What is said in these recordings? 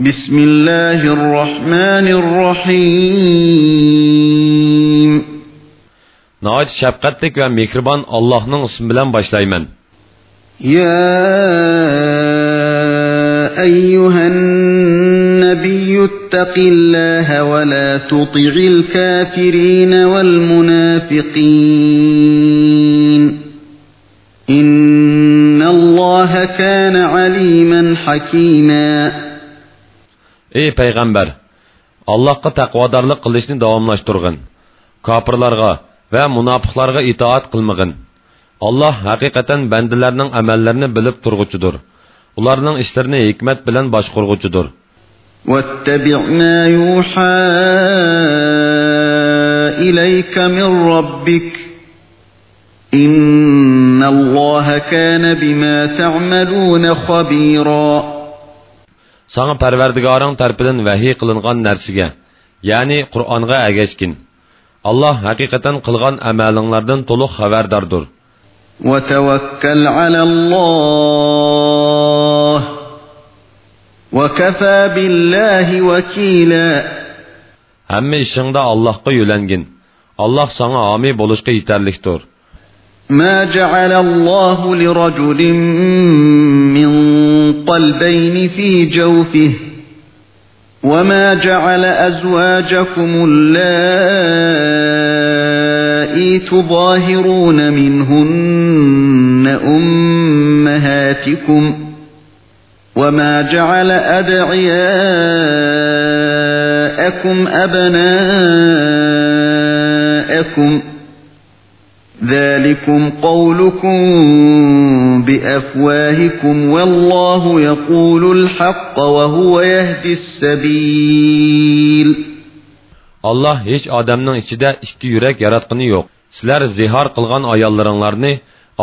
بسم الله الرحمن الرحيم. şəfqətlik və mehriban Allah'ın ismi bilan başlayman. يا أيها النبي اتق الله ولا تطع الكافرين والمنافقين. إن الله كان عليما حكيما. Ey payg'ambar, Allohga taqvodorlik qilishni davomlashtirgin. Kofirlarga va munofiqlarga itoat qilmag'in. Alloh haqiqatan bandalarning amallarini bilib turg'uchidir. Ularning ishlarini hikmat bilan boshqarg'uchidir. واتبع ما يوحى إليك من ربك إن الله كان بما تعملون خبيرا Sana Parvardigoring tarafidan vahiy qilingan narsaga, ya'ni Qur'onga agashgin. Alloh haqiqatan qilgan amalinglardan to'liq xabardordir. وتوكل على الله وكفى بالله وكيلا Hamma ishingda Allohga yo'langin. Alloh sana homiy bo'lishga yetarlikdir. ما جعل الله لرجل من قلبين في جوفه وما جعل أزواجكم اللائي تظاهرون منهن أمهاتكم وما جعل أدعياءكم أبناءكم ذلكم قولكم بأفواهكم والله يقول الحق وهو يهدي السبيل Allah hech odamning ichida ikki yurak yaratgani yo'q. Sizlar zihor qilgan ayollaringlarni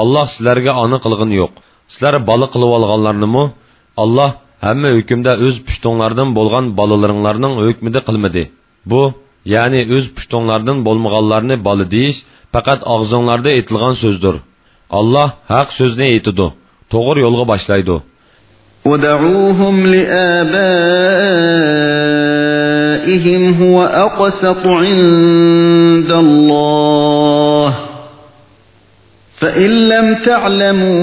Allah sizlarga ona qilgani yo'q. Sizlar bola qilib olganlarnimi Allah hamma hukmda o'z pushtonlardan bo'lgan bolalaringlarning hukmida qilmadi. Bu, ya'ni o'z pushtonlardan bo'lmaganlarni bola deyish faqat og'zinglarda aytilgan so'zdir. Allah haq so'zni aytidi. To'g'ri yo'lga boshlaydi. ودعوهم لآبائهم هو أقسط عند الله فإن لم تعلموا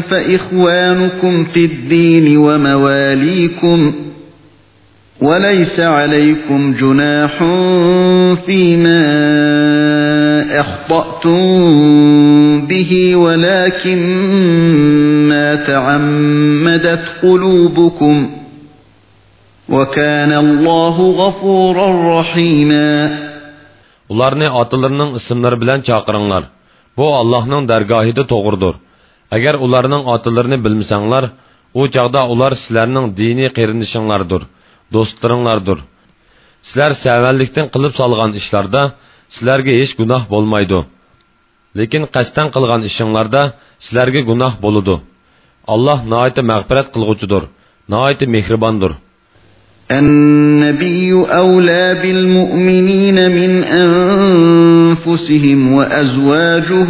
فإخوانكم في الدين ومواليكم وليس عليكم جناح فيما أخطأتم به ولكن ما تعمدت قلوبكم وكان الله غفورا رحيما Ularni otalarning ismlari bilan chaqiringlar. Bu Allohning dargohida to'g'ridir. Agar ularning otalarini bilmasanglar, u chaqda ular sizlarning diniy qarindishinglardir, do'stlaringlardir. Sizlar savallikdan qilib solgan ishlarda sizlarga hech gunoh bo'lmaydi. Lekin qasddan qilgan ishinglarda sizlarga gunoh bo'ladi. Alloh nihoyat mag'firat qilg'uchidir, nihoyat mehribondir. النبي أولى بالمؤمنين من أنفسهم وأزواجه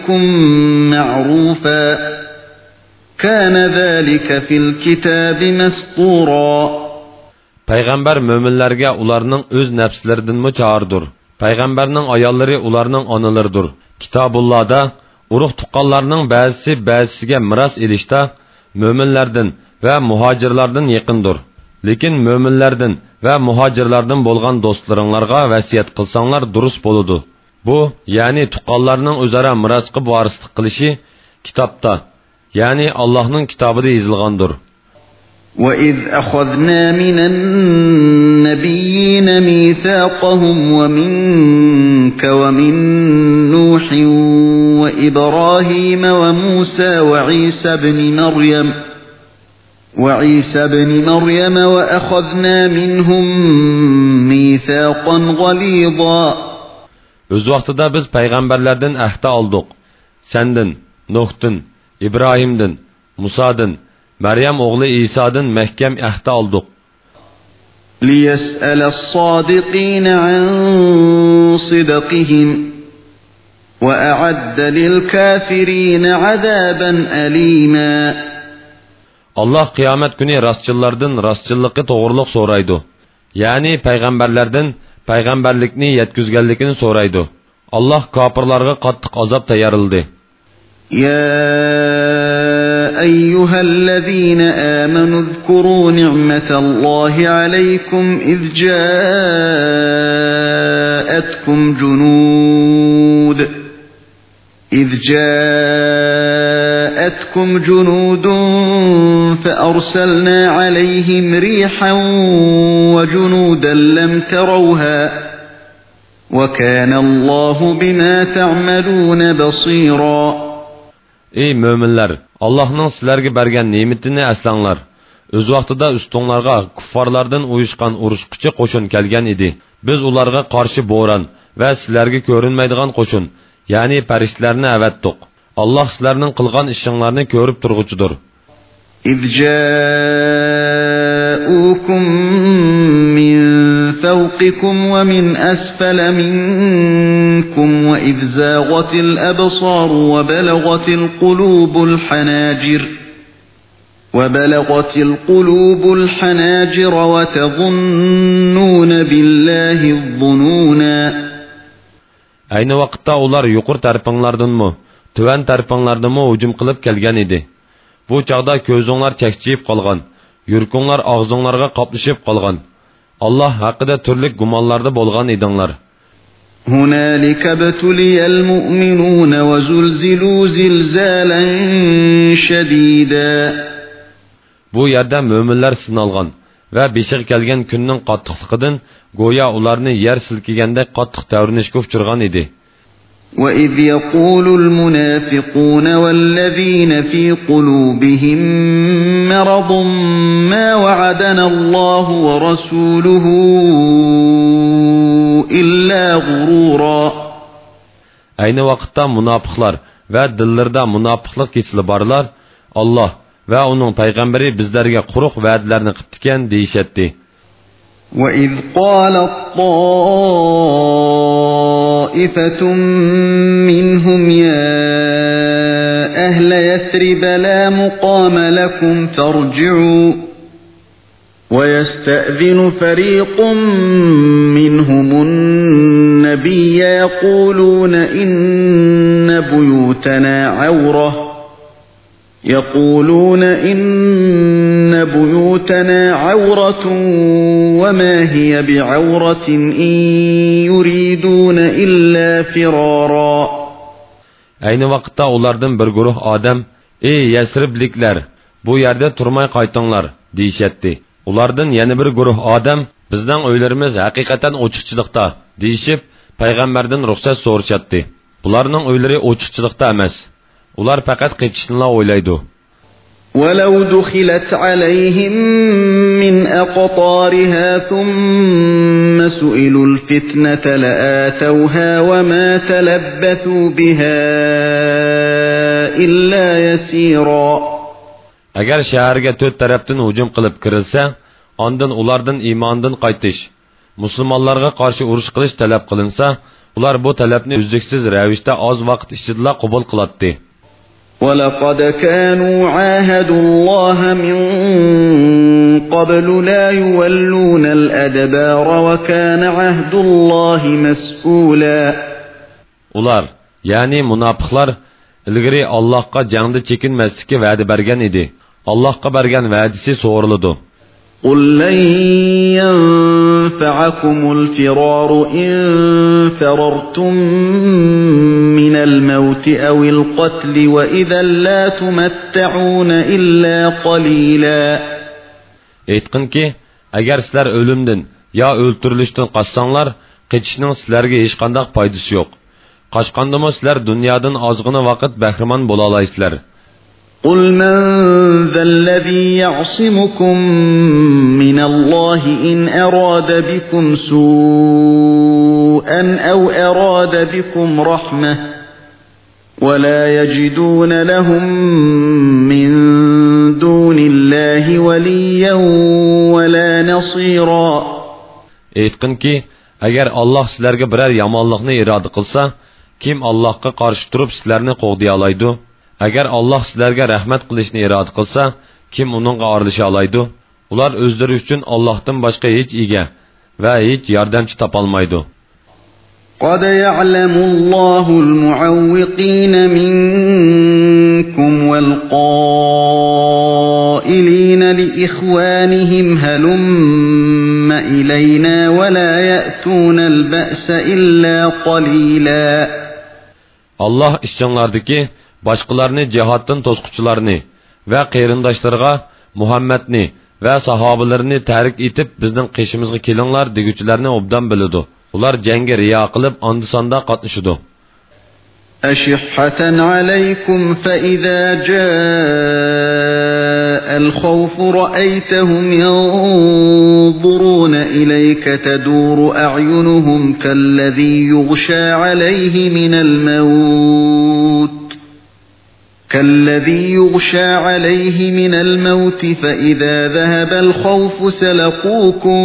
أوليائكم معروفا كان ذلك في الكتاب مسطورا Payg'ambar mo'minlarga ularning o'z nafslaridan chordir. Payg'ambarning ayollari ularning onalaridir. Kitobullohda urug' tuqqanlarning ba'zisi ba'zisiga miros elishda mo'minlardan va muhojirlardan yaqindir. Lekin mo'minlardan va muhojirlardan bo'lgan do'stlaringlarga vasiyat qilsanglar durust bo'ladi. Bu, ya'ni tuqqanlarning o'zaro mirosga vorislik qilishi kitobda, ya'ni Allohning kitobida yozilgandir. وَإِذْ أَخَذْنَا مِنَ النَّبِيِّينَ مِيثَاقَهُمْ وَمِنْكَ وَمِنْ نُوحٍ وَإِبْرَاهِيمَ وَمُوسَى وَعِيسَى بْنِ مَرْيَمَ وعيسى بن مريم وأخذنا منهم ميثاقا غليظا Öz vaqtida biz payg'ambarlardan ahda oldik. Sendin, Nuhdin, İbrahimdin, Musadin, Maryam o'g'li Isodan mahkam ahda oldik. ليسأل الصادقين عن صدقهم وأعد للكافرين عذابا أليما alloh qiyomat kuni rostchillardan rostchillikqa to'g'riliq so'raydi ya'ni payg'ambarlardan payg'ambarlikni yetkazganligini so'raydi alloh kofirlarga qattiq azob tayyorildi يا أيها الذين آمنوا اذكروا نعمة الله عليكم إذ جاءتكم جنود إذ جاءتكم جنود فأرسلنا عليهم ريحا وجنودا لم تروها وكان الله بما تعملون بصيرا Ey möminlər, Allah'ın sizlərə bərgən nemətini əslənlər. Öz vaxtında üstünlərə kuffarlardan uyuşqan uruşquçı qoşun gələn idi. Biz onlara qarşı boran və sizlərə görünməyən qoşun ya'ni farishtalarni avatdiq. Alloh sizlarning qilgan ishinglarni ko'rib turg'uchidir. إذ جاءوكم من فوقكم ومن أسفل منكم وإذ زاغت الأبصار وبلغت القلوب الحناجر وبلغت القلوب الحناجر وتظنون بالله الظنونا Ayni vaqtda ular yuqur tarafinglardanmi, tuvan tarafinglardanmi hujum qilib kelgan edi. Bu chaqda ko'zinglar chakchiyib qolgan, yurkinglar og'zinglarga qoplashib qolgan. Alloh haqida turli gumonlarda bo'lgan edinglar. هنالك ابتلي المؤمنون وزلزلوا زلزالا شديدا Bu yerda mo'minlar sinalgan va beshig' kelgan kunning qattiqligidan go'yo ularni yer silkiganda qattiq tavrinishga uchirgan edi. وإذ يقول المنافقون والذين في قلوبهم مرض ما وعدنا الله ورسوله إلا غرورا Ayni vaqtda munofiqlar va dillarda munofiqlik kesili borlar Alloh va uning payg'ambari bizlarga quruq va'dalarni qilibdikan deyishatdi. وإذ قالت طائفة منهم يا أهل يثرب لا مقام لكم فارجعوا ويستأذن فريق منهم النبي يقولون إن بيوتنا عورة يقولون إن بيوتنا عورة وما هي بعورة إن يريدون إلا فرارا Ayni vaqtda ulardan bir guruh odam, "Ey Yasribliklar, bu yerda turmay qaytinglar" deyishatdi. Ulardan yana bir guruh odam, "Bizning uylarimiz haqiqatan ochiqchilikda" deyishib, payg'ambardan ruxsat so'rashatdi. Bularning uylari ochiqchilikda emas. Ular faqat qechishni o'ylaydi. ولو دخلت عليهم من أقطارها ثم سئلوا الفتنة لآتوها وما تلبثوا بها إلا يسيرا Agar shaharga to'rt tarafdan hujum qilib kirilsa, ondan ulardan iymondan qaytish, musulmonlarga qarshi urush qilish talab qilinsa, ular bu talabni uzluksiz ravishda oz vaqt ichida qabul qiladi. ولقد كانوا عاهدوا الله من قبل لا يولون الأدبار وكان عهد الله مسؤولا Ular, ya'ni munofiqlar ilgari Allohga jangda chekinmaslikka va'da bergan edi. Allohga bergan va'dasi so'riladi. قل لن ينفعكم الفرار إن فررتم من الموت أو القتل وإذا لا تمتعون إلا قليلا aytqinki agar sizlar o'limdan yo o'ltirilishdan qochsanglar qechishning sizlarga hech qanday foydasi yo'q qochqandimi sizlar dunyodan ozg'ina vaqt bahramon bo'la olaysizlar قل من ذا الذي يعصمكم من الله إن أراد بكم سوءا أو أراد بكم رحمة ولا يجدون لهم من دون الله وليا ولا نصيرا aytqinki agar olloh sizlarga biror yomonlikni iroda qilsa kim allohga qarshi turib sizlarni qo'g'diya oladi agar olloh sizlarga rahmat qilishni iroda qilsa kim uningga orilisha oladi ular o'zlari uchun ollohdan boshqa hech ega va hech yordamchi topolmaydi قد يعلم الله المعوقين منكم والقائلين لإخوانهم هلم إلينا ولا يأتون البأس إلا قليلا Allah ishchanlardiki boshqalarni jihoddan to'squchilarni va qarindoshlarga Muhammadni va sahobalarni tarik etib bizning qishimizga kelinglar deguchilarni obdan biladi. ular jangga riyo qilib ondi sonda qatnashidi أشحة عليكم فإذا جاء الخوف رأيتهم ينظرون إليك تدور أعينهم كالذي يغشى عليه من الموت كالذي يغشى عليه من الموت فإذا ذهب الخوف سلقوكم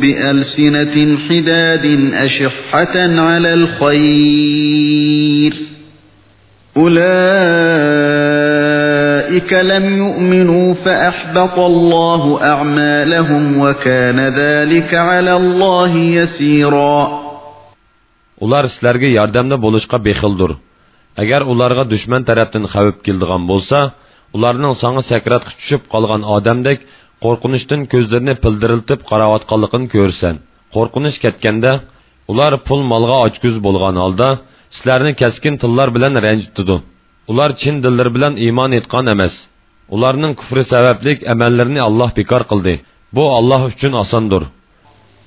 بألسنة حداد أشحة على الخير أولئك لم يؤمنوا فأحبط الله أعمالهم وكان ذلك على الله يسيرا Ular sizlarga yordamda bo'lishga bexildir. Agar ularga dushman tarafdan xavf keldigan bo'lsa ularning songi sakratga tushib qolgan odamdek qo'rqinishdan ko'zlarini pildiriltib qarayotganligini ko'rsan qo'rqinish ketganda ular pul molga ochguz bo'lgan holda sizlarni kaskin tillar bilan ranjitidi ular chin dillar bilan iymon etgan emas ularning kufri sabablik amallarini alloh bekor qildi bu alloh uchun osondir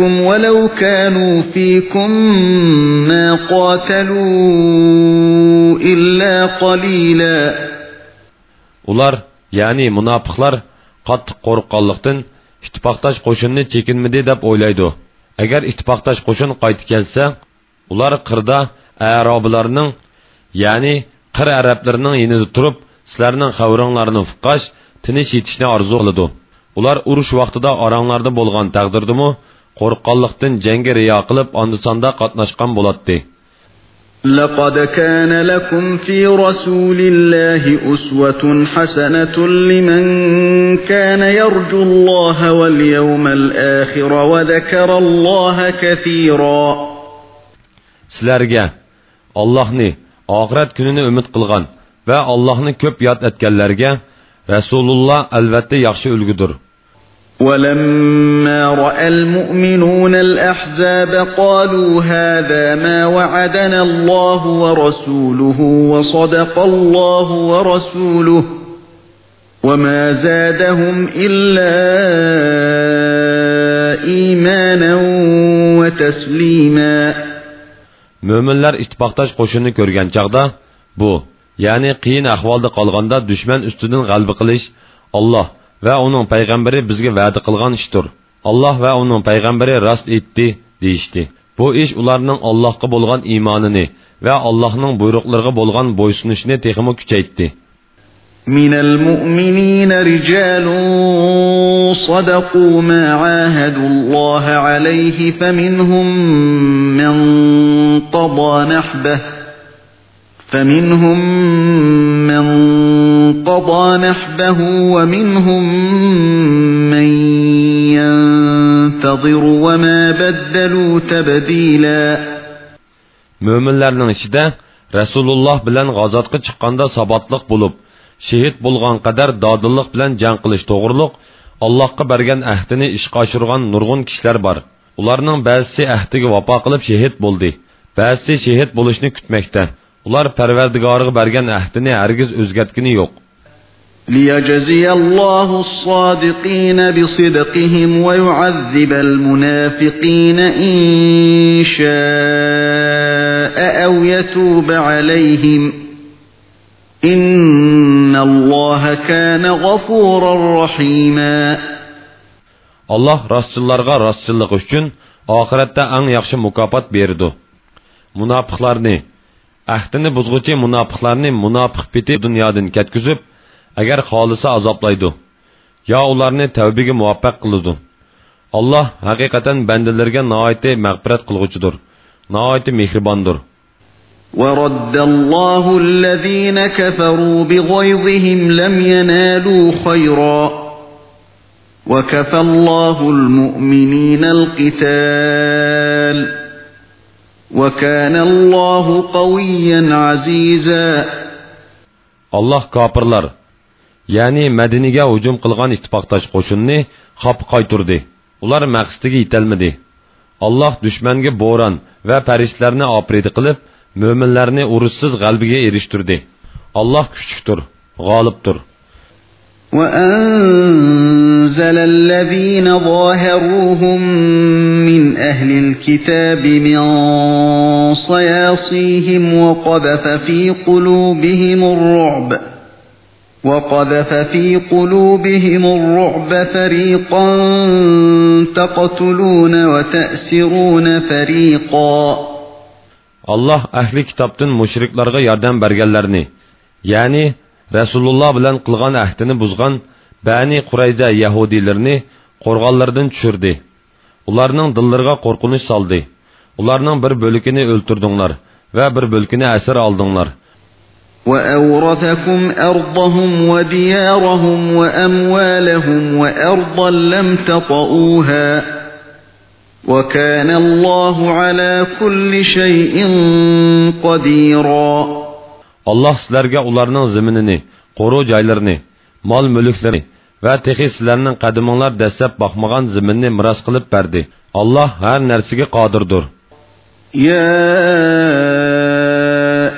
ولو كانوا فيكم ما قاتلوا إلا قليلا Ular, ya'ni munofiqlar qattiq qo'rqqanlikdan ittifoqdosh qo'shinni chekinmidi deb o'ylaydi. Agar ittifoqdosh qo'shin qaytib kelsa, ular qirda arobilarning, ya'ni qir arablarining yonida turib, sizlarning xavringlarni fuqash, tinish yetishni orzu qiladi. Ular urush vaqtida oranglarda bo'lgan taqdirdimi, qo'rqqanlikdan jangga riyo qilib, ondisonda qatnashgan bo'ladi. لقد كان لكم في رسول الله أسوة حسنة لمن كان يرجو الله واليوم الآخر وذكر الله كثيرا Sizlarga Allohni oxirat kunini umid qilgan va Allohni ko'p yod etganlarga Rasululloh albatta yaxshi ulgudir. ولما رأى المؤمنون الأحزاب قالوا هذا ما وعدنا الله ورسوله وصدق الله ورسوله وما زادهم إلا إيمانا وتسليما Möminlər ittifaqdaş qoşunu görgən çağda bu, yəni qiyin ahvalda qalğanda düşmən üstüdən qalbi qilish Allah va uning payg'ambari bizga va'da qilgan ishdir alloh va uning payg'ambari rost aytdi deyishdi bu ish ularning allohga bo'lgan iymonini va allohning buyruqlariga bo'lgan bo'ysunishini texmi kuchaytdi من المؤمنين رجال صدقوا ما عاهدوا الله عليه فمنهم من قضى نحبه فمنهم من قضى نحبه ومنهم من ينتظر وما بدلوا تبديلا mo'minlarning ichida rasululloh bilan g'azotga chiqqanda sabotliq bo'lib shehid bo'lgan qadar dodillik bilan jang qilish to'g'riliq allohga bergan ahdini ishga oshirgan nurg'un kishilar bor ularning ba'zisi ahdiga vafo qilib shehid bo'ldi ba'zisi shehid bo'lishni kutmoqda ular parvardigoriga bergan ahdini hargiz o'zgartgani yo'q ليجزي الله الصادقين بصدقهم ويعذب المنافقين إن شاء أو يتوب عليهم إن الله كان غفورا رحيما الله رسلارغا رسلق үшін آخرتта аң яқшы мукапат берді. Мунапықларны, әхтіні бұзғычы мунапықларны мунапық біті дүниядың кәткізіп, agar xohlasa azoblaydi yo ularni tavbiga muvaffaq qiladi alloh haqiqatan bandalarga noiti mag'firat qilg'uchidir noiti mehribondir ورد الله الذين كفروا بغيظهم لم ينالوا خيرا وكفى الله المؤمنين القتال وكان الله قويا عزيزا alloh kofirlar ya'ni madinaga hujum qilgan ittifoqdosh qo'shinni xop qayturdi ular maqsadiga yetolmadi alloh dushmanga bo'ron va farishtalarni opridi qilib mo'minlarni urushsiz g'albiga erishtirdi alloh kuchukdir g'olibdir وأنزل الذين ظاهروهم من أهل الكتاب من صياصيهم وقذف في قلوبهم الرعب وقذف في قلوبهم الرعب فريقا تقتلون وتأسرون فريقا alloh ahli kitobdan mushriklarga yordam berganlarni ya'ni rasululloh bilan qilgan ahdini buzgan bani qurayza yahudiylarni qo'rg'onlardan tushirdi ularning dillariga qo'rqinish soldi ularning bir bo'likini o'ltirdinglar va bir bo'likini asir oldinglar وأورثكم أرضهم وديارهم وأموالهم وأرضا لم تطئوها وكان الله على كل شيء قديرا alloh sizlarga ularning ziminini qo'ruv joylarini mol mulklarini va texi sizlarning qadiminglar dastlab boqmagan ziminni miros qilib berdi alloh har narsaga qodirdir يا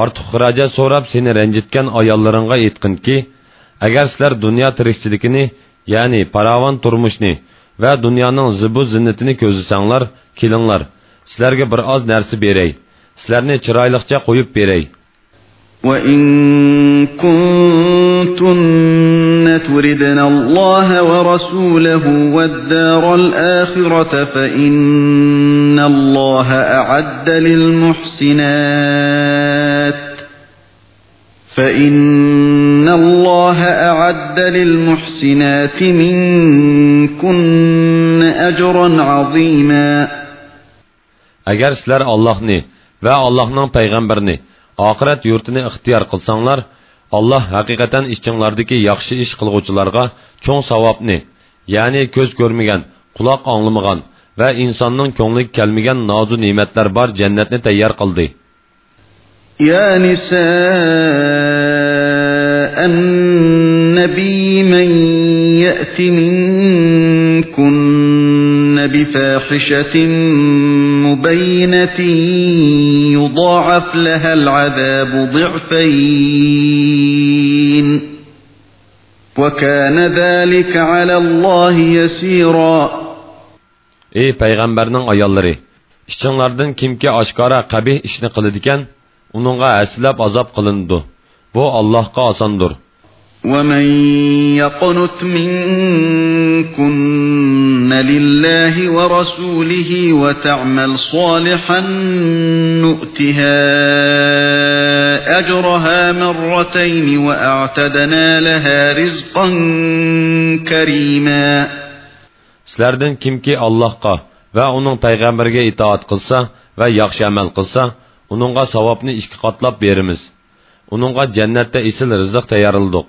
ortiq xurajat so'rab seni ranjitgan ayollaringga aytqinki agar sizlar dunyo tirikchiligini ya'ni paravon turmushni va dunyoning zibu zinnatini ko'zlasanglar kelinglar. Sizlarga bir oz narsa beray. Sizlarni chiroyliqcha qo'yib beray وإن كنتن تردن الله ورسوله والدار الآخرة فإن الله أعد للمحسنات فإن الله أعد للمحسنات منكن أجرا عظيما agar sizlar allohni va allohning payg'ambarini oxirat yurtini ixtiyor qilsanglar alloh haqiqatan ishchinglardagi yaxshi ish qilg'uvchilarga cho'ng savobni ya'ni ko'z ko'rmagan quloq anglamagan va insonning ko'ngliga kelmagan nozu ne'matlar bor jannatni tayyor qildi يا نساء النبي من يأت منكن بفاحشة مبينة يضاعف لها العذاب ضعفين وكان ذلك على الله يسيرا ey payg'ambarning ayollari ishchinglardan kimki oshkora qabih ishni qiladigan uningga aslab azob qilindi bu allohga osondir ومن يقنت منكن لله ورسوله وتعمل صالحا نؤتها أجرها مرتين وأعتدنا لها رزقا كريما Sizlardan kimki Allohga va uning payg'ambariga itoat qilsa va yaxshi amal qilsa, uningga savobni ikki qatlab beramiz. Uningga jannatda isil rizq tayyorladik.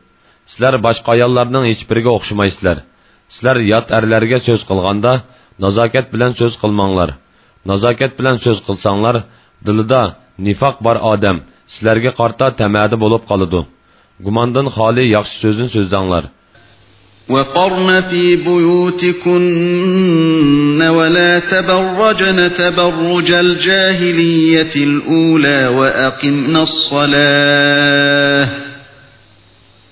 sizlar boshqa ayollarning hech biriga o'xshamaysizlar sizlar yot erlarga so'z qilganda nazokat bilan so'z qilmanglar nazokat bilan so'z qilsanglar dilida nifoq bor odam sizlarga qarta tamadi bo'lib qoladi gumondan xoli yaxshi so'zni so'zlanglar وقرن في بيوتكن ولا تبرجن تبرج الجاهلية الأولى وأقمنا الصلاة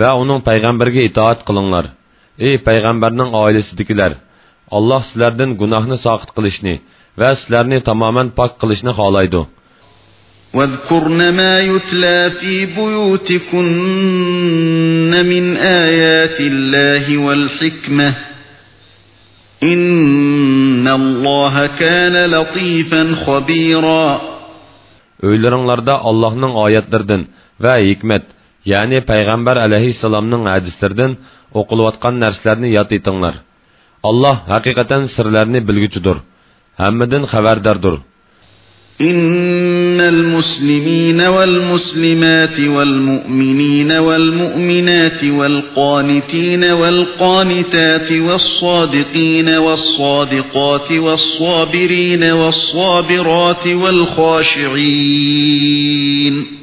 va uning payg'ambariga itoat qilinglar ey payg'ambarning oilasidagilar alloh sizlardan gunohni soqit qilishni va sizlarni tamoman pok qilishni xohlaydi واذكرن ما يتلى في بيوتكن من آيات الله والحكمة إن الله كان لطيفا خبيرا Öyleringlarda Allah'ın ayetlerinden ve hikmet ya'ni payg'ambar alayhissalomning hadislaridan o'qilayotgan narsalarni yod etinglar alloh haqiqatan sirlarni bilguchidir hammadan xabardordir إن المسلمين والمسلمات والمؤمنين والمؤمنات والقانتين والقانتات والصادقين والصادقات والصابرين والصابرات والخاشعين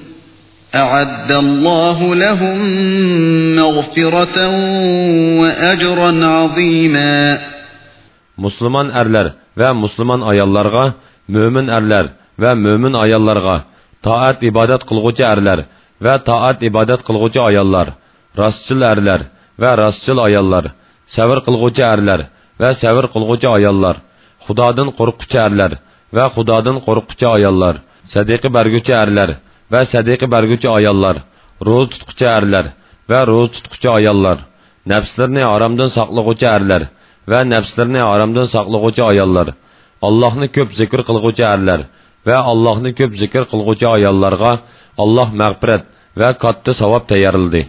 أعد الله لهم مغفرة وأجرا عظيما Müslüman erler ve Müslüman ayallarga, mümin erler ve mümin ayallarga, taat ibadet kılgıcı erler ve taat ibadet kılgıcı ayallar, rastçıl erler ve rastçıl ayallar, sevir kılgıcı erler ve sevir kılgıcı ayallar, Xudadan korkucu erler ve Xudadan korkucu ayallar, sadiqi bergücü erler, və sədəqə bərgüçü ayollar, roz tutqucu ərlər və roz tutqucu ayollar, nəfslərini haramdan saqlığıcı ərlər və nəfslərini haramdan saqlığıcı ayollar, Allahni ko'p zikr qilg'uvchi ərlər və Allahni ko'p zikr qilg'uvchi ayollarga Allah məğfirət və katta savob tayyarildi.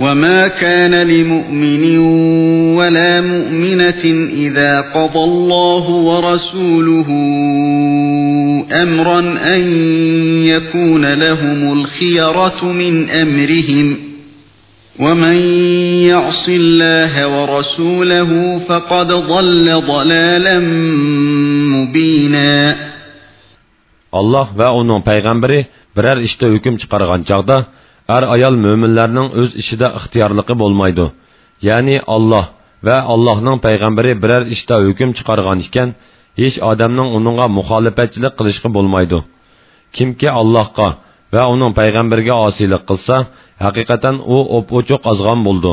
وما كان لمؤمن ولا مؤمنة إذا قضى الله ورسوله أمرا أن يكون لهم الخيرة من أمرهم ومن يعص الله ورسوله فقد ضل ضلالا مبينا. الله va uning payg'ambari biror ishda hukm chiqargan chog'da har ayol mo'minlarning o'z ishida ixtiyorligi bo'lmaydi. Ya'ni olloh va allohning payg'ambari biror ishda hukm chiqargan ekan hech odamning uningga muxolifatchilik qilishga bo'lmaydi. Kimki allohga va uning payg'ambariga osiylik qilsa haqiqatan u o'p ochiq ozg'on bo'ldi.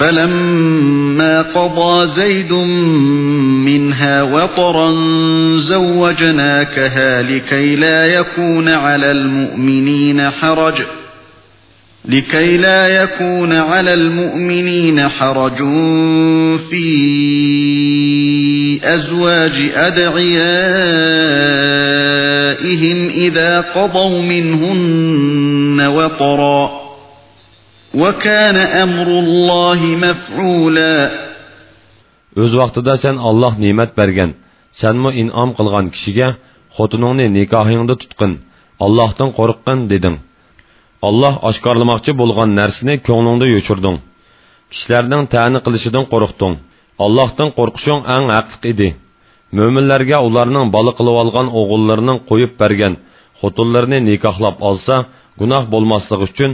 فلما قضى زيد منها وطرا زوجناكها لكي لا يكون على المؤمنين حرج لكي لا يكون على المؤمنين حرج في أزواج أدعيائهم إذا قضوا منهن وطرًا. وَكَانَ أَمْرُ اللّٰهِ مَفْعُولًا Öz vaqtida sen Allah nimet bergen, senmi in'am qilgan kishiga xotiningni nikohingda tutqin, Allohdan qo'rqqin deding. Allah oshkorlamoqchi bo'lgan narsani ko'nglingda yo'chirding. Kishilarning ta'ni qilishidan qo'rqding. Allohdan qo'rqishing eng haqliq edi. Mo'minlarga ularning bola qilib olgan o'g'illarining qo'yib bergan xotinlarini nikohlab olsa, gunoh bo'lmasligi uchun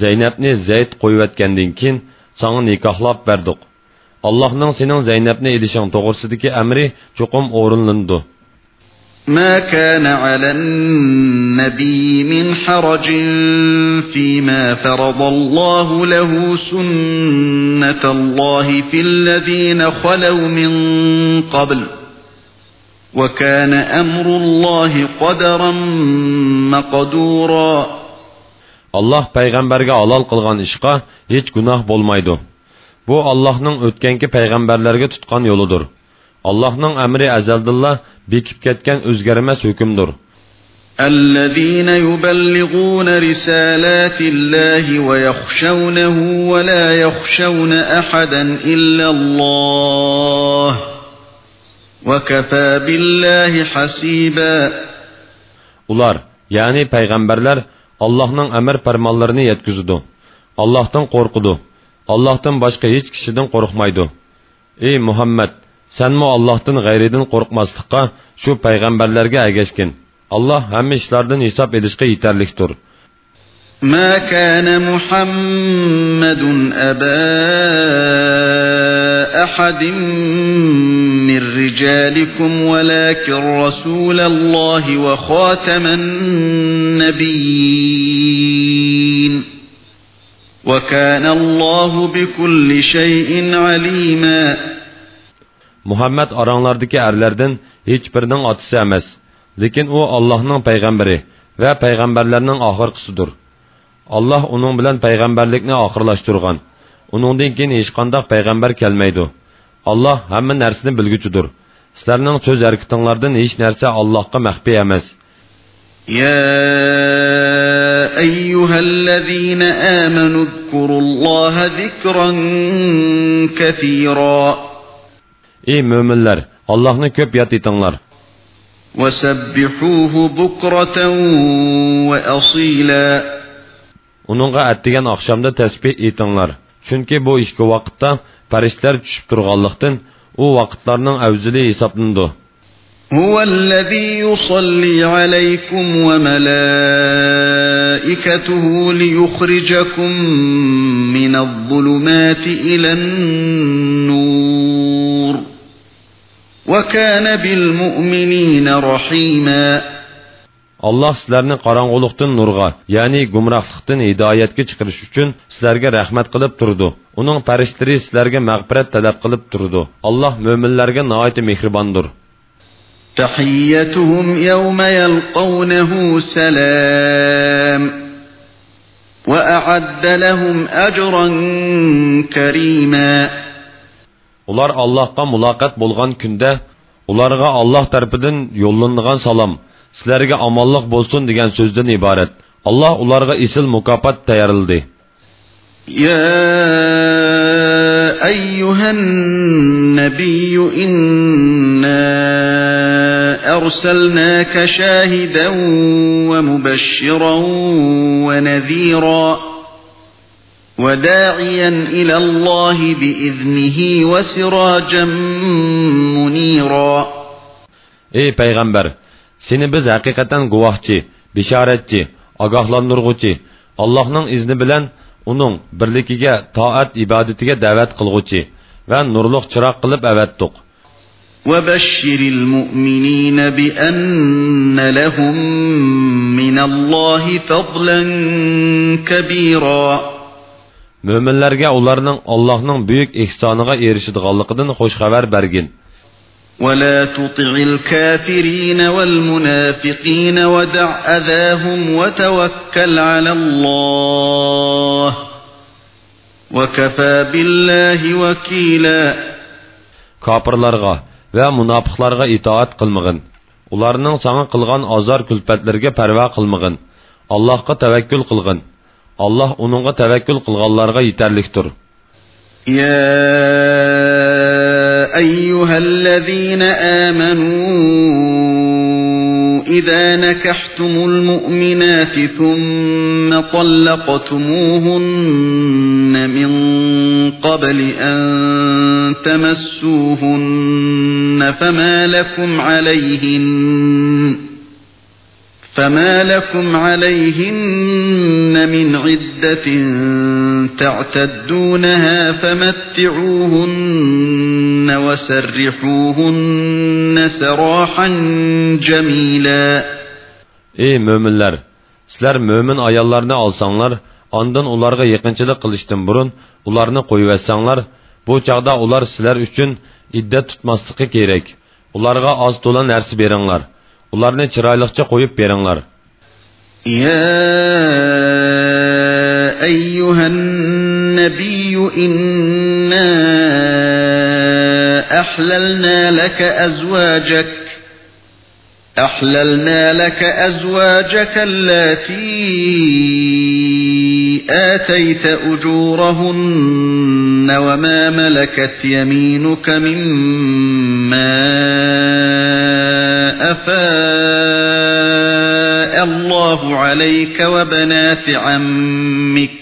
zaynabni zayd qo'yayotgandan keyin sanga nikohlab berdik allohning sening zaynabni edishing to'g'risidagi amri cho'qim o'rinlandi ما كان على النبي من حرج فيما فرض الله له سنة الله في الذين خلوا من قبل وكان أمر الله قدرا مقدورا alloh payg'ambarga halol qilgan ishqa hech gunoh bo'lmaydi bu allohning o'tgangi payg'ambarlarga tutgan yo'lidir allohning amri azaldilla bekib ketgan o'zgarmas hukmdir الذين يبلغون رسالات الله ويخشونه ولا يخشون احدا الا الله وكفى بالله حسيبا ular ya'ni payg'ambarlar Allohning amr farmonlarini yetkazadi allohdan qo'rqidi allohdan boshqa hech kishidan qo'rqmaydi ey muhammad sanmi allohdan g'ayridan qo'rqmaslikqa shu payg'ambarlarga agashgin alloh hamma ishlardan hisob edishga yetarlikdir ما كان محمد أبا أحد من رجالكم ولكن رسول الله وخاتم النبيين وكان الله بكل شيء عليما Muhammed aranlardaki erlerden hiçbirinin atısı emas. Lekin o Allah'ın peygamberi ve peygamberlerinin ahırkısıdır. Allah onun bilan payg'ambarlikni oxirlashtirgan. Uningdan keyin hech qanday payg'ambar kelmaydi. Allah hamma narsani bilguchidir. Sizlarning so'z harakatinglardan hech narsa Allohga maxfiy emas. يا أيها الذين آمنوا اذكروا الله ذكرا كثيرا Ey müminler, Allah'ını köp yat etinglar. وسبحوه بكرة وأصيلا Uningga atdigan oqshomda tasbih etinglar. Chunki bu ikki vaqtda farishtalar tushib turganlikdan u vaqtlarning avzili hisoblandi. هو الذي يصلي عليكم وملائكته ليخرجكم من الظلمات إلى النور وكان بالمؤمنين رحيما Allah sizlarni qorong'ulikdan nurga, ya'ni gumrohlikdan hidoyatga chiqarish uchun sizlarga rahmat qilib turdi. Uning farishlari sizlarga mag'firat talab qilib turdi. Alloh mo'minlarga nihoyat mehribondir. تحيتهم يوم يلقونه سلام وأعد لهم أجرا كريما Ular Allohga muloqot bo'lgan kunda ularga Alloh tarafidan yo'llangan salom, sizlarga omonlik bo'lsin degan so'zdan iborat. Alloh ularga isil mukofot tayyorladi. يا أيها النبي إنا أرسلناك شاهدا ومبشرا ونذيرا وداعيا إلى الله بإذنه وسراجا منيرا ey payg'ambar seni biz haqiqatan guvohchi bishoratchi ogohlantirg'uchi allohning izni bilan uning birligiga toat ibodatiga da'vat qilg'uchi va nurliq chiroq qilib avatdiq وبشر المؤمنين بأن لهم من الله فضلا كبيرا. mo'minlarga ularning allohning buyuk ehsoniga erishadiganligidan xush xabar bergin ولا تطع الكافرين والمنافقين ودع أذاهم وتوكل على الله وكفى بالله وكيلا. kofirlarga va munofiqlarga itoat qilmag'in ularning sanga qilgan ozor kulpatlarga parvo qilmag'in allohga tavakkul qilg'in alloh uningga tavakkul qilganlarga yetarlikdir يا أيها الذين آمنوا إذا نكحتم المؤمنات ثم طلقتموهن من قبل أن تمسوهن فما لكم عليهن فما لكم عليهن من عدة تعتدونها فمتعوهن وسرحوهن سراحا جميلا ey mo'minlar sizlar mo'min ayollarni olsanglar ondan ularga yaqinchilik qilishdan burun ularni qo'yivetsanglar bu chog'da ular sizlar uchun iddat tutmasligi kerak ularga oz to'la narsa beringlar ularni chiroyliqcha qo'yib beringlar يا أيها النبي إنا أحللنا لك أزواجك أحللنا لك أزواجك التي آتيت أجورهن وما ملكت يمينك مما أفاء الله عليك وبنات عمك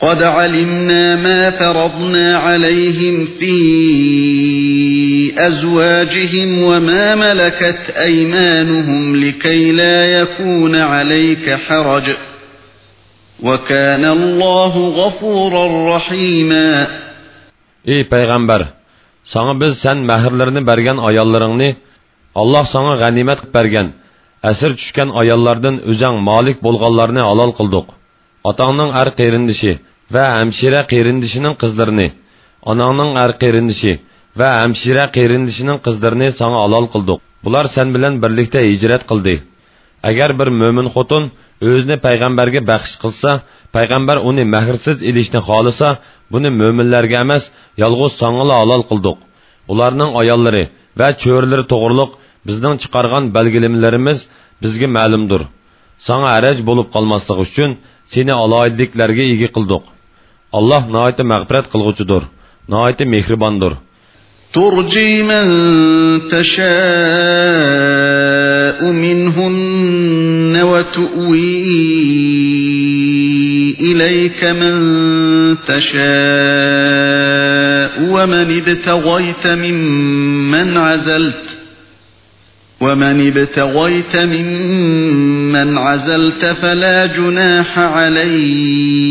قد علمنا ما فرضنا عليهم في أزواجهم وما ملكت أيمانهم لكي لا يكون عليك حرج وكان الله غفورا رحيما ey payg'ambar sana biz sen mahrlarini bergan ayollaringni alloh sana g'animat qilib bergan asir tushgan ayollardan o'zang molik bo'lganlarni halol qildik otangning ar qerindishi va hamshira qerindishining qizlarini onangning ar qerindishi va hamshira qerindishining qizlarini sanga halol qildik. Bular sen bilan birlikda hijrat qildi. Agar bir mo'min xotin o'zini payg'ambarga baxsh qilsa payg'ambar uni mahrsiz ilishni xohlasa buni mo'minlarga emas yolg'iz song'ila halol qildik. Ularning ayollari va cho'rilari to'g'riliq bizning chiqargan belgilimlarimiz bizga ma'lumdir. Sana araj bo'lib qolmasligi uchun seni aloyidliklarga ega qildik. Alloh noiti mag'firat qilg'uchidir noiti mehribondir ترجي من تشاء منهن وتؤوي إليك من تشاء ومن ابتغيت ممن عزلت ومن ابتغيت ممن عزلت فلا جناح عليك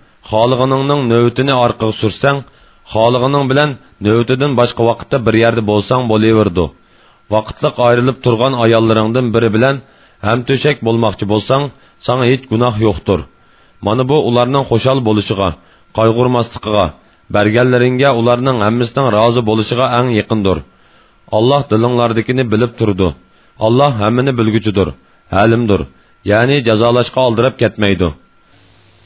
xolig'iningning navbatini orqaga sursang, xolig'ining bilan navbatidan boshqa vaqtda bir yerda bo'lsang bo'laverdi. Vaqtliq ayrilib turgan ayollaringdan biri bilan ham to'shak bo'lmoqchi bo'lsang, sana hech gunoh yo'qdir. Mana bu ularning xo'shal bo'lishiga, qayg'urmasligiga, berganlaringga ularning hammasining rozi bo'lishiga eng yaqindir. Alloh dilinglardagini bilib turdi. Alloh hammani bilguchidir, halimdir. Ya'ni jazolashga oldirib ketmaydi.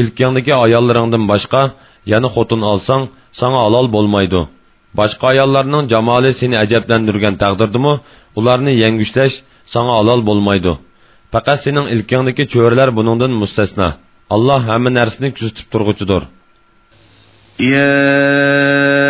ilkingdagi ayollaringdan boshqa yana xotin olsang, sanga halol bo'lmaydi. Boshqa ayollarning jamoli seni ajablantirgan taqdirdimi, ularni yengushlash sanga halol bo'lmaydi. Faqat sening ilkingdagi cho'rlar buningdan mustasno. Alloh hamma narsani kuzatib turg'uchidir. يا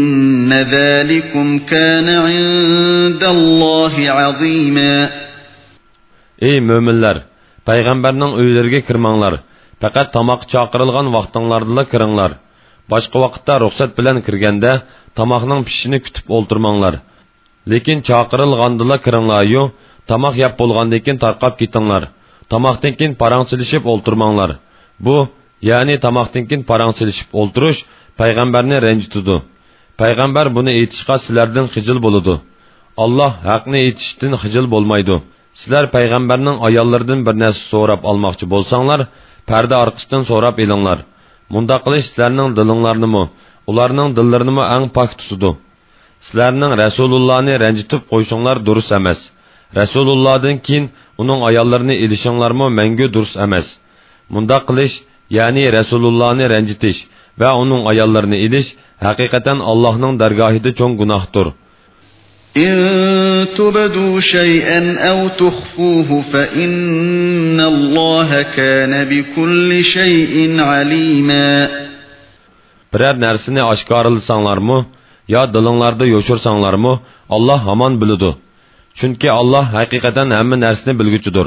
ذلكم كان عند الله عظيما Ey möminlər, Peyğəmbərinin öylərinə kirmanglar. Faqat tamoq chaqirilgan vaqtinglarda kiringlar. Boshqa vaqtda ruxsat bilan kirganda tamoqning pishishini kutib o'ltirmanglar. Lekin chaqirilgandila kiringlar-yu, tamoq yeb bo'lgandan keyin tarqab ketinglar. Tamoqdan keyin parangchilishib o'ltirmanglar. Bu, ya'ni tamoqdan keyin parangchilishib o'ltirish payg'ambarni ranjitadi. Payg'ambar buni aytishga sizlardan xijil bo'ladi. Alloh haqni aytishdan xijil bo'lmaydi. Sizlar payg'ambarning ayollaridan bir narsa so'rab olmoqchi bo'lsanglar, parda orqasidan so'rab elinglar. Munda qilish sizlarning dilinglarnimi, ularning dillarini eng pok tutadi. Sizlarning Rasulullohni ranjitib qo'yishinglar durust emas. Rasulullohdan keyin uning ayollarini elishinglarmi mangu durust emas. Munda qilish, ya'ni Rasulullohni ranjitish va uning ayollarini elish haqiqatan Allohning dargohida cho'ng gunohdir. إن تبدوا شيئا أو تخفوه فإن الله كان بكل شيء عليما birər nərsini aşkarılsanglarmı, ya dilinglarda yoşursanglarmı, Allah hamon biladi. Chunki Allah haqiqatan hamma narsani bilguchidir.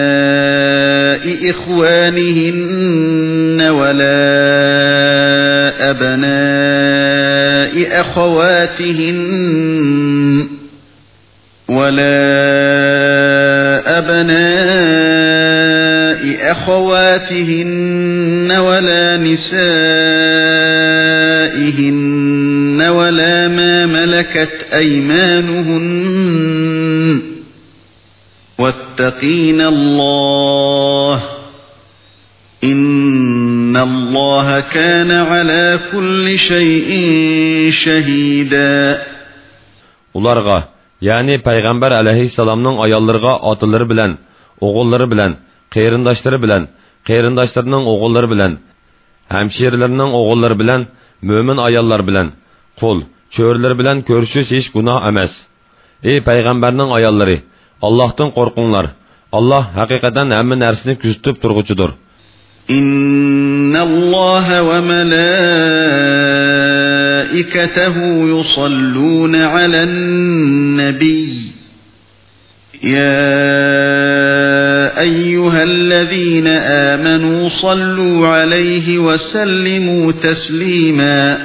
إخوانهن ولا أبناء أخواتهن ولا أبناء أخواتهن ولا نسائهن ولا ما ملكت أيمانهن واتقين الله إن الله كان على كل شيء شهيدا ularga ya'ni payg'ambar alayhissalomning ayollariga otalari bilan o'g'illari bilan qarindoshlari bilan qarindoshlarining o'g'illari bilan hamshirlarining o'g'illari bilan mo'min ayollar bilan qul cho'rlar bilan ko'rishish hech gunoh emas ey payg'ambarning ayollari allohdan qo'rqinglar alloh haqiqatan hamma narsani kuzatib turg'uchidir إن الله وملائكته يصلون على النبي يا أيها الذين آمنوا صلوا عليه وسلموا تسليما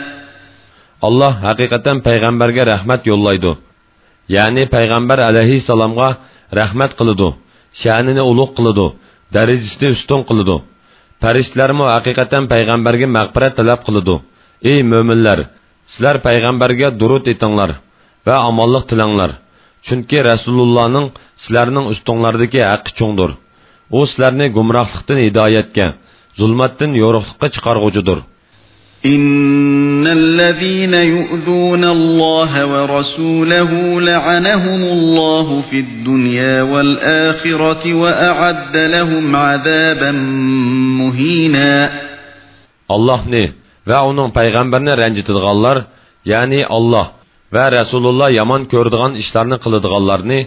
alloh haqiqatan payg'ambarga rahmat yo'llaydi yani Peygamber aleyhisselamga rahmet kılıdu, şanini uluk kılıdu, derecesini üstün kılıdu. Perişlerimi hakikaten Peygamberge mağfiret talep kılıdu. Ey müminler, sizler Peygamberge durut etinler ve amallık tilanlar. Çünkü Resulullah'ın sizlerinin üstünlerdeki hakkı çoğundur. O sizlerini gumrahlıktan hidayetke, zulmattin yoruqlukka çıkargucudur.'' إن الذين يؤذون الله ورسوله لعنهم الله في الدنيا والآخرة وأعد لهم عذابا مهينا Allahni va uning payg'ambarini ranjitadiganlar, ya'ni Alloh va Rasululloh yomon ko'radigan ishlarni qiladiganlarni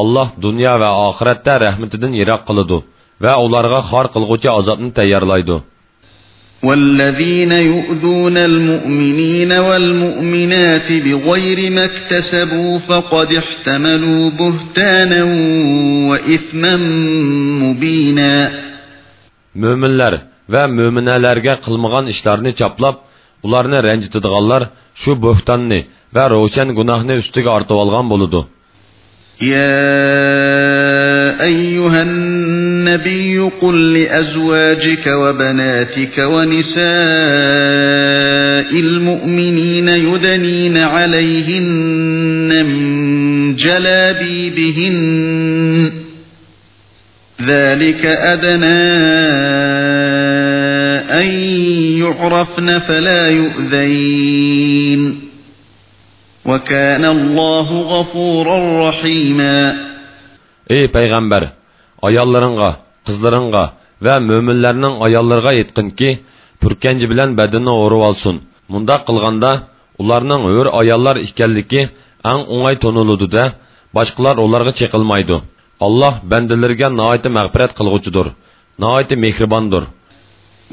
Alloh dunyo va oxiratda rahmatidan yiroq qiladi va ularga xor qilg'uchi azobni tayyorlaydi. والذين يؤذون المؤمنين والمؤمنات بغير ما اكتسبوا فقد احتملوا بهتانا وإثما مبينا Mo'minlar va mo'minalarga qilmagan ishlarni choplab, ularni ranjitadiganlar shu bo'xtonni va ro'shan gunohni ustiga ortib olgan bo'ladi. يا أيها النبي قل لأزواجك وبناتك ونساء المؤمنين يدنين عليهن من جلابيبهن. ذلك أدنى أن يعرفن فلا يؤذين. وكان الله غفورا رحيما. Ey payg'ambar, ayollaringga, qizlaringga va mo'minlarning ayollariga aytqinki, purkanji bilan badanni o'rib olsin. Mundaq qilganda ularning hur ayollar ekanligi eng o'ng'ay toniludi-da, boshqalar ularga cheqilmaydi. Alloh bandalariga nihoyat mag'firat qilg'uchidir, nihoyat mehribondir.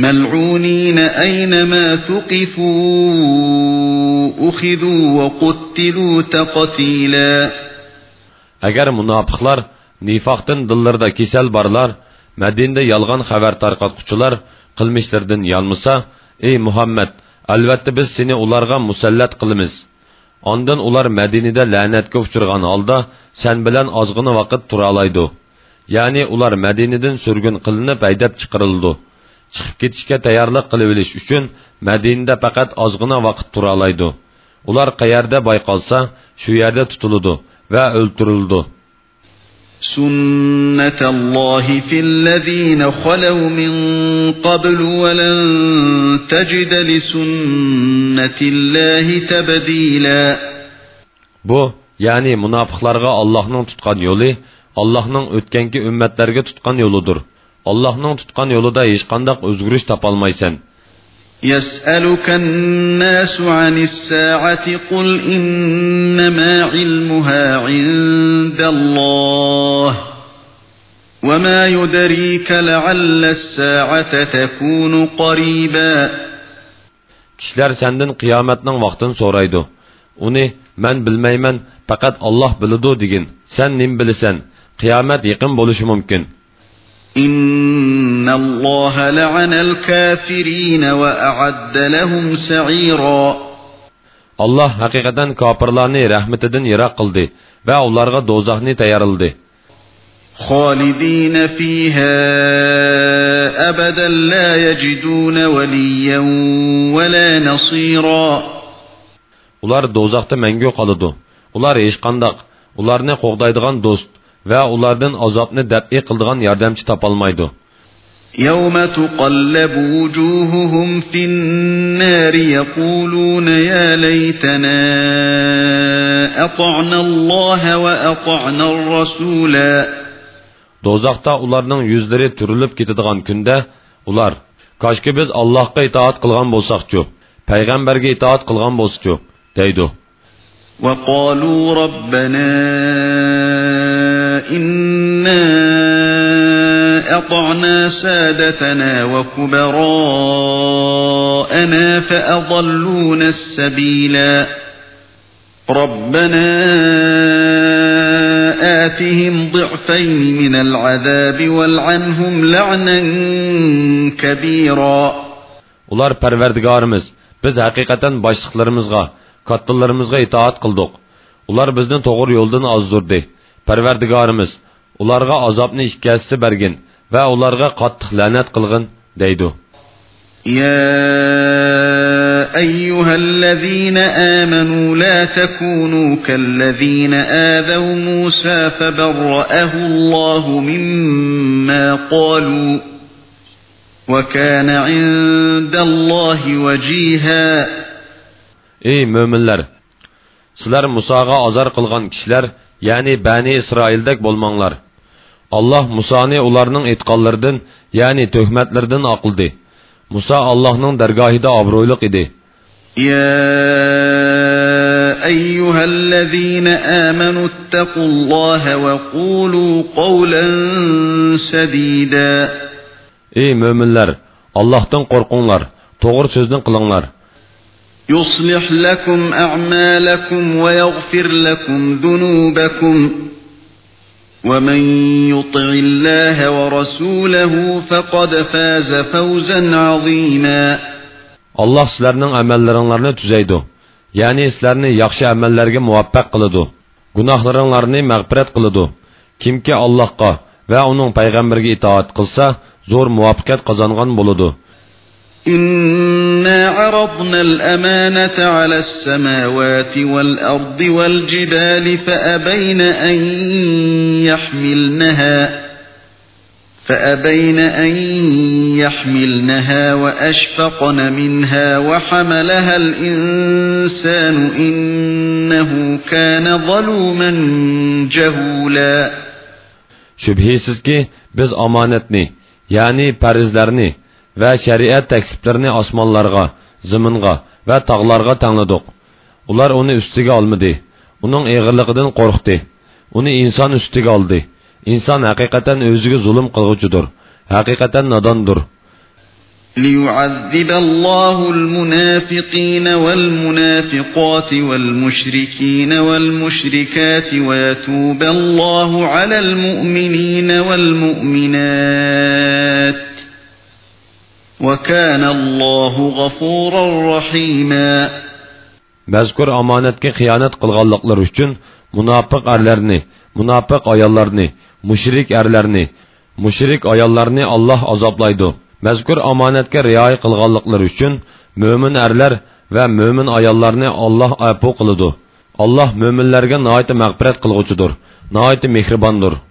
ملعونين أينما ثقفوا أخذوا وقتلوا تقتيلا Agar munofiqlar nifoqdan dillarida kasal borlar, Madinada yolg'on xabar tarqatquchilar qilmishlaridan yalmasa, ey Muhammad, albatta biz seni ularga musallat qilamiz. Ondan ular Madinada la'natga uchirgan holda sen bilan ozg'ina vaqt tura oladi. Ya'ni ular Madinadan surgun qilinib haydab chiqarildi. chiqib ketishga tayyorlik qilib olish uchun madinada faqat ozgina vaqt tura oladi ular qayerda bayqalsa shu yerda tutiladi va o'ltirildi سنة الله في الذين خلوا من قبل ولن تجد لسنة الله تبديلا bu ya'ni munofiqlarga Allohning tutgan yo'li Allohning o'tgangi ummatlarga tutgan yo'lidir Allohning tutgan yo'lida hech qanday o'zgarish topolmaysan. يسألك الناس عن الساعة قل إنما علمها عند الله وما يدريك لعل الساعة تكون قريبا Kişiler senden qiyomatning vaqtini so'raydi. Uni men bilmayman, faqat Alloh biladi degin. Sen nim bilasan? Qiyomat yaqin bo'lishi mumkin. إن الله لعن الكافرين وأعد لهم سعيرا. الله حقيقة كابرلاني رحمة دن يراق قلدي وأولارغا دوزاني تيارلدي خالدين فيها أبدا لا يجدون وليا ولا نصيرا. أولار دوزاق تمنجو قلدو أولار إشقندق أولار نقوغدايدغان دوست va ulardan azobni dab'i qiladigan yordamchi topolmaydi. يوم تقلب وجوههم في النار يقولون يا ليتنا أطعنا الله وأطعنا الرسولا Dozaqda ularning yuzlari turilib ketadigan kunda ular Koshki biz Allohga itoat qilgan bo'lsaqchu, payg'ambarga itoat qilgan bo'lsak-chu, deydi. وقالوا ربنا إنا أطعنا سادتنا وكبراءنا فأضلونا السبيلا ربنا آتهم ضعفين من العذاب والعنهم لعنا كبيرا Ular Parvardigorimiz, biz haqiqatan boshliqlarimizga, kattalarımızga itoat qildik. Ular bizni to'g'ri yo'ldan ozdurdi. Parvardigorimiz, ularga azobni ikkasi bergin va ularga qattiq la'nat qilgin, deydi. يا أيها الذين آمنوا لا تكونوا كالذين آذوا موسى فبرأه الله مما قالوا وكان عند الله وجيها Ey möminlər! Sizlər Musağa azar qılğan kişilər, yəni Bəni İsraildək bolmanglar. Allah Musani onlarının etqanlarından, yəni töhmətlərdən aqıldı. Musa Allah'ın dərgahida obro'yliq. يا أيها الذين آمنوا اتقوا الله وقولوا قولا سديدا Ey müminler! Allah'tan korkunlar, doğru sözden kılınlar. يصلح لكم أعمالكم ويغفر لكم ذنوبكم ومن يطع الله ورسوله فقد فاز فوزا عظيما Allah sizlərinin əməllərinlərini tüzəydi. Yəni sizlərni yaxşı əməllərə muvaffaq qılıdı. Günahlarınlarını məğfirət qılıdı. Kimki Allahqa və onun peyğəmbərinə itaat qılsa, zor muvaffaqiyət qazanğan boludu. إنا عرضنا الأمانة على السماوات والأرض والجبال فأبين أن يحملنها فأبين أن يحملنها وأشفقن منها وحملها الإنسان إنه كان ظلوما جهولا. Şübhisiz ki biz amanetni, yani perizlerini ve şeriat teksiplerini osmonlarga, ziminga ve tağlarga tanladık. Ular onu üstüge almadı. Onun eğirliğinden korktu. Onu insan üstüge aldı. İnsan hakikaten özüge zulüm kılgıcıdır. Hakikaten nadandır. ليعذب الله المنافقين والمنافقات والمشركين والمشركات ويتوب الله على المؤمنين والمؤمنات وَكَانَ اللّٰهُ غَفُورًا رَحِيمًا Məzkur amanətki xiyanət qılğallıqlar üçün münafıq ərlərini, münafıq ayallarını, müşrik ərlərini, müşrik ayallarını Allah azablaydı. Məzkur amanətki riayı qılğallıqlar üçün mömin ərlər və mömin ayallarını Allah əpu qılıdı. Allah möminlərə nəhayət məğfirət qılğucudur, nəhayət mehribandır.